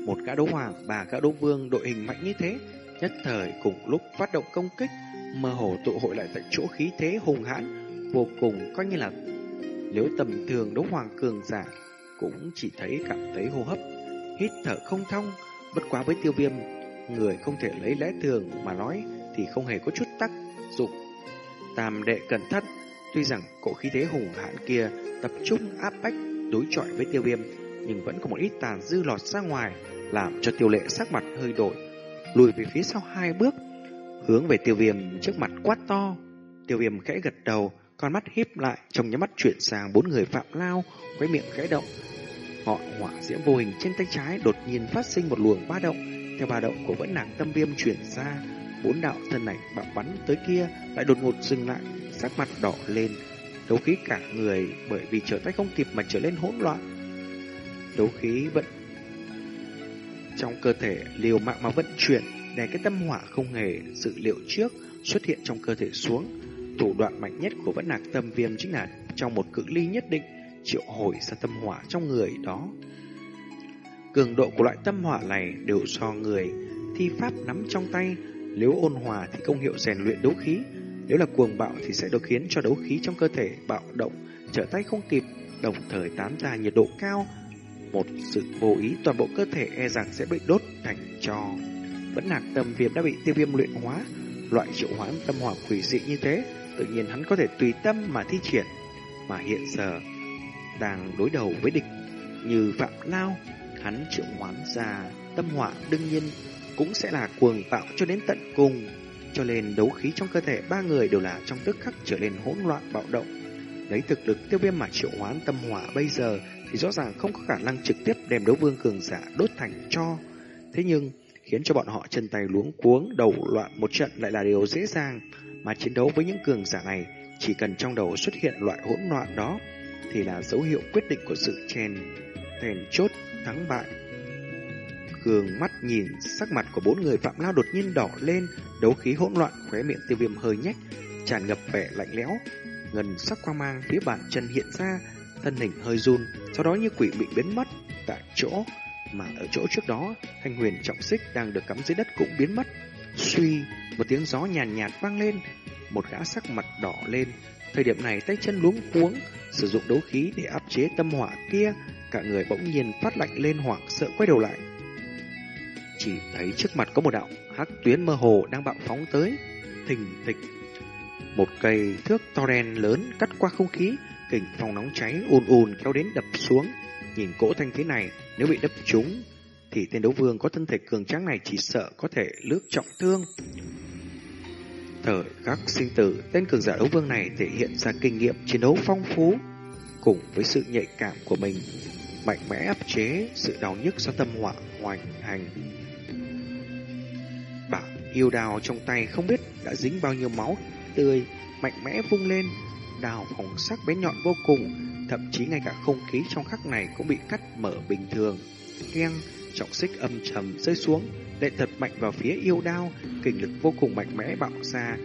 Một gã đấu hoàng, ba gã đấu vương đội hình mạnh như thế, nhất thời cùng lúc phát động công kích, mơ hồ tụ hội lại tại chỗ khí thế hùng hãn, vô cùng coi như là nếu tầm thường đấu hoàng cường giả cũng chỉ thấy cảm thấy hô hấp hít thở không thông, bất quá với tiêu viêm, người không thể lấy lẽ thường mà nói thì không hề có chút tác dụng. Tam đệ cẩn thận, tuy rằng cỗ khí thế hùng hãn kia tập trung áp bách đối chọi với tiêu viêm, nhưng vẫn có một ít tàn dư lọt ra ngoài, làm cho tiêu lệ sắc mặt hơi đổi, lùi về phía sau hai bước, hướng về tiêu viêm trước mặt quát to. Tiêu viêm khẽ gật đầu, con mắt híp lại, trong nhắm mắt chuyển sang bốn người phạm lao, quay miệng khẽ động, Ngọn hỏa diễm vô hình trên tay trái đột nhiên phát sinh một luồng ba động, theo ba động của vẫn nàng tâm viêm chuyển ra, bốn đạo thân ảnh bạo bắn tới kia lại đột ngột dừng lại, sắc mặt đỏ lên, đấu khí cả người bởi vì trở tay không kịp mà trở lên hỗn loạn. Đấu khí vận trong cơ thể liều mạng mà vận chuyển, để cái tâm hỏa không hề dự liệu trước xuất hiện trong cơ thể xuống. Thủ đoạn mạnh nhất của vẫn nạc tâm viêm chính là trong một cự ly nhất định triệu hồi ra tâm hỏa trong người đó. Cường độ của loại tâm hỏa này đều so người thi pháp nắm trong tay, nếu ôn hòa thì công hiệu rèn luyện đấu khí, nếu là cuồng bạo thì sẽ được khiến cho đấu khí trong cơ thể bạo động, trở tay không kịp, đồng thời tán ra nhiệt độ cao. Một sự vô ý toàn bộ cơ thể e rằng sẽ bị đốt thành trò. Vẫn nạc tâm viêm đã bị tiêu viêm luyện hóa, loại triệu hoán tâm hỏa quỷ dị như thế, tự nhiên hắn có thể tùy tâm mà thi triển. Mà hiện giờ, đang đối đầu với địch như Phạm Lao, hắn triệu hoán ra tâm hỏa đương nhiên cũng sẽ là cuồng bạo cho đến tận cùng. Cho nên đấu khí trong cơ thể ba người đều là trong tức khắc trở nên hỗn loạn bạo động. Lấy thực lực tiêu viêm mà triệu hoán tâm hỏa bây giờ thì rõ ràng không có khả năng trực tiếp đem đấu vương cường giả đốt thành cho. Thế nhưng khiến cho bọn họ chân tay luống cuống đầu loạn một trận lại là điều dễ dàng. Mà chiến đấu với những cường giả này chỉ cần trong đầu xuất hiện loại hỗn loạn đó thì là dấu hiệu quyết định của sự chèn thèn chốt thắng bại. Cường mắt nhìn sắc mặt của bốn người phạm lao đột nhiên đỏ lên, đấu khí hỗn loạn, khóe miệng tiêu viêm hơi nhếch, tràn ngập vẻ lạnh lẽo. Ngần sắc quang mang phía bàn chân hiện ra, thân hình hơi run, sau đó như quỷ bị biến mất tại chỗ. Mà ở chỗ trước đó, thanh huyền trọng xích đang được cắm dưới đất cũng biến mất. Suy, một tiếng gió nhàn nhạt, nhạt vang lên, một gã sắc mặt đỏ lên. Thời điểm này tay chân luống cuống, sử dụng đấu khí để áp chế tâm hỏa kia, cả người bỗng nhiên phát lạnh lên hoảng sợ quay đầu lại. Chỉ thấy trước mặt có một đạo hắc tuyến mơ hồ đang bạo phóng tới, thình thịch. Một cây thước to đen lớn cắt qua không khí, kình phòng nóng cháy ùn ùn kéo đến đập xuống. Nhìn cỗ thanh thế này, nếu bị đập trúng, thì tên đấu vương có thân thể cường tráng này chỉ sợ có thể lướt trọng thương. Thời các sinh tử, tên cường giả đấu vương này thể hiện ra kinh nghiệm chiến đấu phong phú, cùng với sự nhạy cảm của mình, mạnh mẽ áp chế sự đau nhức do tâm hỏa hoành hành. Bảo yêu đào trong tay không biết đã dính bao nhiêu máu tươi, mạnh mẽ vung lên, đào phòng sắc bén nhọn vô cùng, thậm chí ngay cả không khí trong khắc này cũng bị cắt mở bình thường. Keng, trọng xích âm trầm rơi xuống, lệ thật mạnh vào phía yêu đao, kinh lực vô cùng mạnh mẽ bạo ra.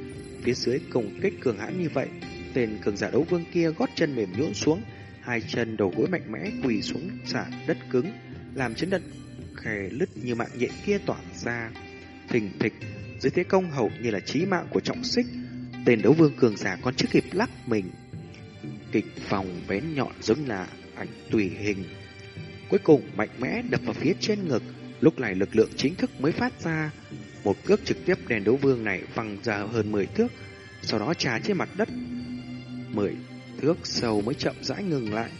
Phía dưới cùng kích cường hãn như vậy, tên cường giả đấu vương kia gót chân mềm nhũn xuống, hai chân đầu gối mạnh mẽ quỳ xuống xả đất cứng, làm chấn đất khe lứt như mạng nhện kia tỏa ra. Thình thịch, dưới thế công hầu như là chí mạng của trọng xích, tên đấu vương cường giả còn chưa kịp lắc mình. Kịch vòng bén nhọn giống là ảnh tùy hình. Cuối cùng mạnh mẽ đập vào phía trên ngực, lúc này lực lượng chính thức mới phát ra. Một cước trực tiếp đèn đấu vương này văng ra hơn 10 thước, sau đó trà trên mặt đất. 10 thước sâu mới chậm rãi ngừng lại.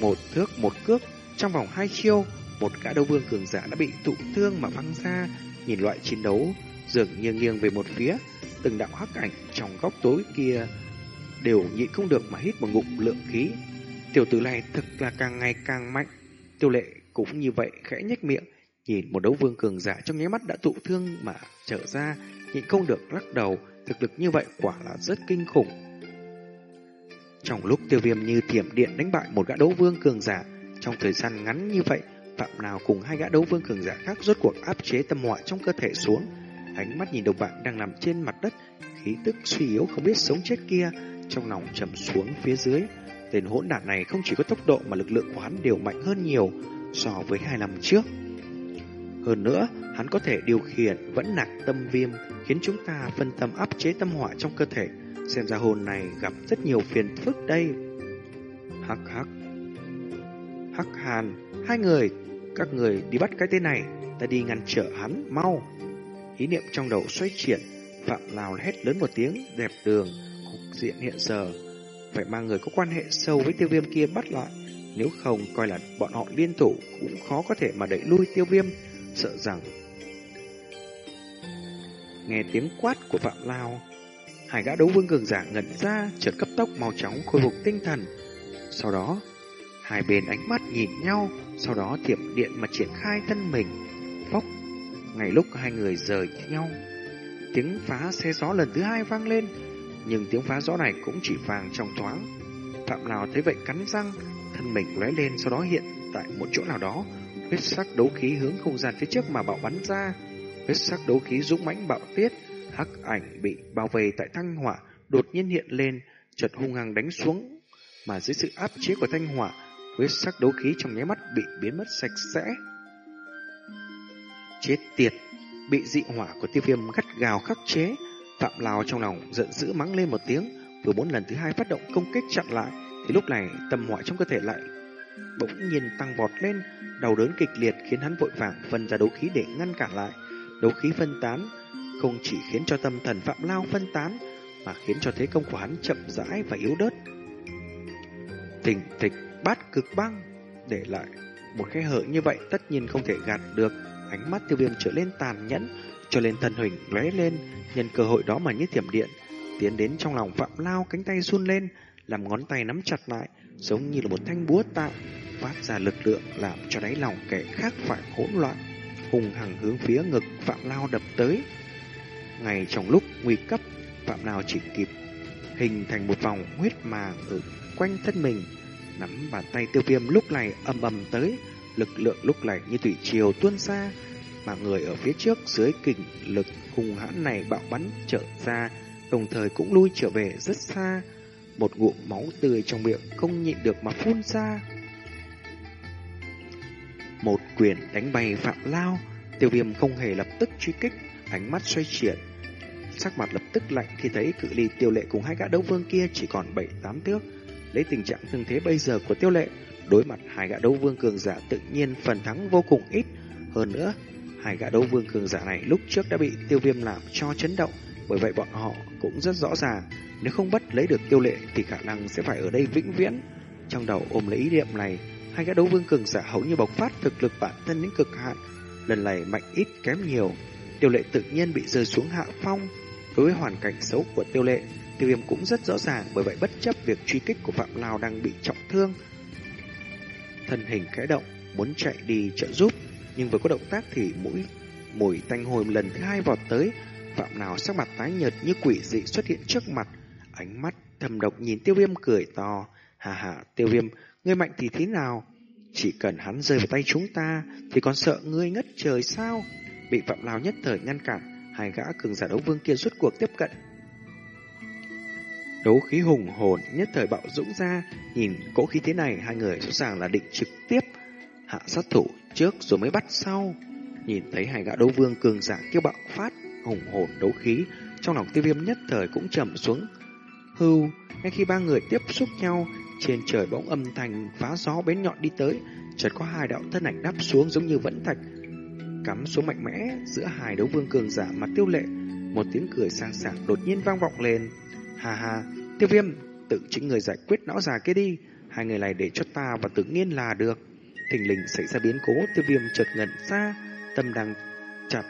Một thước một cước, trong vòng hai chiêu, một gã đấu vương cường giả đã bị tụ thương mà văng ra, nhìn loại chiến đấu dường như nghiêng về một phía, từng đạo hắc ảnh trong góc tối kia đều nhịn không được mà hít một ngụm lượng khí. Tiểu tử này thực là càng ngày càng mạnh. Tiêu lệ cũng như vậy khẽ nhếch miệng, nhìn một đấu vương cường giả trong nháy mắt đã tụ thương mà trở ra, nhịn không được lắc đầu, thực lực như vậy quả là rất kinh khủng. Trong lúc tiêu viêm như thiểm điện đánh bại một gã đấu vương cường giả, trong thời gian ngắn như vậy, Phạm nào cùng hai gã đấu vương cường giả khác rốt cuộc áp chế tâm họa trong cơ thể xuống. Ánh mắt nhìn đồng bạn đang nằm trên mặt đất, khí tức suy yếu không biết sống chết kia, trong lòng trầm xuống phía dưới. Tên hỗn đản này không chỉ có tốc độ mà lực lượng của hắn đều mạnh hơn nhiều so với hai năm trước. Hơn nữa, hắn có thể điều khiển vẫn nạc tâm viêm, khiến chúng ta phân tâm áp chế tâm hỏa trong cơ thể. Xem ra hồn này gặp rất nhiều phiền phức đây. Hắc hắc. Hắc hàn, hai người, các người đi bắt cái tên này, ta đi ngăn trở hắn, mau. Ý niệm trong đầu xoay chuyển, Phạm Lào hét lớn một tiếng, đẹp đường, cục diện hiện giờ. Phải mang người có quan hệ sâu với tiêu viêm kia bắt lại, nếu không coi là bọn họ liên thủ cũng khó có thể mà đẩy lui tiêu viêm, sợ rằng. Nghe tiếng quát của Phạm Lao, hai gã đấu vương cường giả ngẩn ra, chợt cấp tốc mau chóng khôi phục tinh thần. Sau đó, hai bên ánh mắt nhìn nhau, sau đó tiệm điện mà triển khai thân mình. Phốc, ngay lúc hai người rời nhau, tiếng phá xe gió lần thứ hai vang lên, nhưng tiếng phá gió này cũng chỉ vàng trong thoáng. Phạm Lào thấy vậy cắn răng, thân mình lóe lên sau đó hiện tại một chỗ nào đó, huyết sắc đấu khí hướng không gian phía trước mà bạo bắn ra. Huyết sắc đấu khí dũng mãnh bạo tiết, hắc ảnh bị bao vây tại thanh hỏa đột nhiên hiện lên, chợt hung hăng đánh xuống, mà dưới sự áp chế của thanh hỏa, huyết sắc đấu khí trong nháy mắt bị biến mất sạch sẽ. Chết tiệt, bị dị hỏa của tiêu viêm gắt gào khắc chế, Phạm Lào trong lòng giận dữ mắng lên một tiếng, vừa muốn lần thứ hai phát động công kích chặn lại, thì lúc này tâm hỏa trong cơ thể lại bỗng nhiên tăng vọt lên, đầu đớn kịch liệt khiến hắn vội vàng phân ra đấu khí để ngăn cản lại. Đấu khí phân tán không chỉ khiến cho tâm thần Phạm Lao phân tán, mà khiến cho thế công của hắn chậm rãi và yếu đớt. Tình tịch bát cực băng để lại một khe hở như vậy tất nhiên không thể gạt được. Ánh mắt tiêu viêm trở lên tàn nhẫn, cho nên thần huỳnh lóe lên, nhân cơ hội đó mà như thiểm điện, tiến đến trong lòng Phạm Lao cánh tay run lên, làm ngón tay nắm chặt lại, giống như là một thanh búa tạ, phát ra lực lượng làm cho đáy lòng kẻ khác phải hỗn loạn, hùng hằng hướng phía ngực Phạm Lao đập tới. Ngay trong lúc nguy cấp, Phạm Lao chỉ kịp hình thành một vòng huyết màng ở quanh thân mình, nắm bàn tay tiêu viêm lúc này âm ầm tới, lực lượng lúc này như thủy triều tuôn ra, mà người ở phía trước dưới kình lực hung hãn này bạo bắn trở ra, đồng thời cũng lui trở về rất xa, một ngụm máu tươi trong miệng không nhịn được mà phun ra. Một quyền đánh bay Phạm Lao, tiêu viêm không hề lập tức truy kích, ánh mắt xoay chuyển. Sắc mặt lập tức lạnh khi thấy cự ly tiêu lệ cùng hai gã đấu vương kia chỉ còn 7-8 thước. Lấy tình trạng thương thế bây giờ của tiêu lệ, đối mặt hai gã đấu vương cường giả tự nhiên phần thắng vô cùng ít. Hơn nữa, hai gã đấu vương cường giả này lúc trước đã bị tiêu viêm làm cho chấn động, bởi vậy bọn họ cũng rất rõ ràng, nếu không bắt lấy được tiêu lệ thì khả năng sẽ phải ở đây vĩnh viễn. Trong đầu ôm lấy ý niệm này, hai gã đấu vương cường giả hầu như bộc phát thực lực bản thân đến cực hạn, lần này mạnh ít kém nhiều. Tiêu lệ tự nhiên bị rơi xuống hạ phong. Đối với hoàn cảnh xấu của tiêu lệ, tiêu viêm cũng rất rõ ràng bởi vậy bất chấp việc truy kích của Phạm Lào đang bị trọng thương. Thân hình khẽ động, muốn chạy đi trợ giúp, nhưng vừa có động tác thì mũi mùi tanh hồi lần thứ hai vọt tới. Phạm nào sắc mặt tái nhợt như quỷ dị xuất hiện trước mặt, ánh mắt thầm độc nhìn tiêu viêm cười to. Hà hà, tiêu viêm, ngươi mạnh thì thế nào? Chỉ cần hắn rơi vào tay chúng ta thì còn sợ ngươi ngất trời sao? Bị Phạm nào nhất thời ngăn cản, hai gã cường giả đấu vương kia rút cuộc tiếp cận. Đấu khí hùng hồn nhất thời bạo dũng ra, nhìn cỗ khí thế này hai người rõ ràng là định trực tiếp hạ sát thủ trước rồi mới bắt sau. Nhìn thấy hai gã đấu vương cường giả kêu bạo phát, hùng hồn đấu khí, trong lòng tiêu viêm nhất thời cũng trầm xuống. Hưu, ngay khi ba người tiếp xúc nhau, trên trời bỗng âm thanh phá gió bén nhọn đi tới, chợt có hai đạo thân ảnh đáp xuống giống như vẫn thạch, cắm xuống mạnh mẽ giữa hai đấu vương cường giả mặt tiêu lệ. Một tiếng cười sang sảng đột nhiên vang vọng lên. Hà hà, tiêu viêm, tự chính người giải quyết não già kia đi. Hai người này để cho ta và tự nhiên là được. Thình lình xảy ra biến cố, tiêu viêm chợt ngẩn ra, tâm đang chặt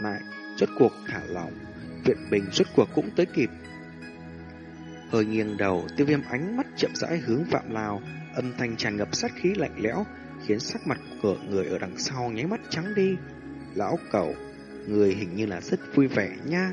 lại, rốt cuộc thả lỏng. Viện bình rốt cuộc cũng tới kịp. Hơi nghiêng đầu, tiêu viêm ánh mắt chậm rãi hướng Phạm Lào, âm thanh tràn ngập sát khí lạnh lẽo, khiến sắc mặt của người ở đằng sau nháy mắt trắng đi. Lão cẩu, người hình như là rất vui vẻ nha.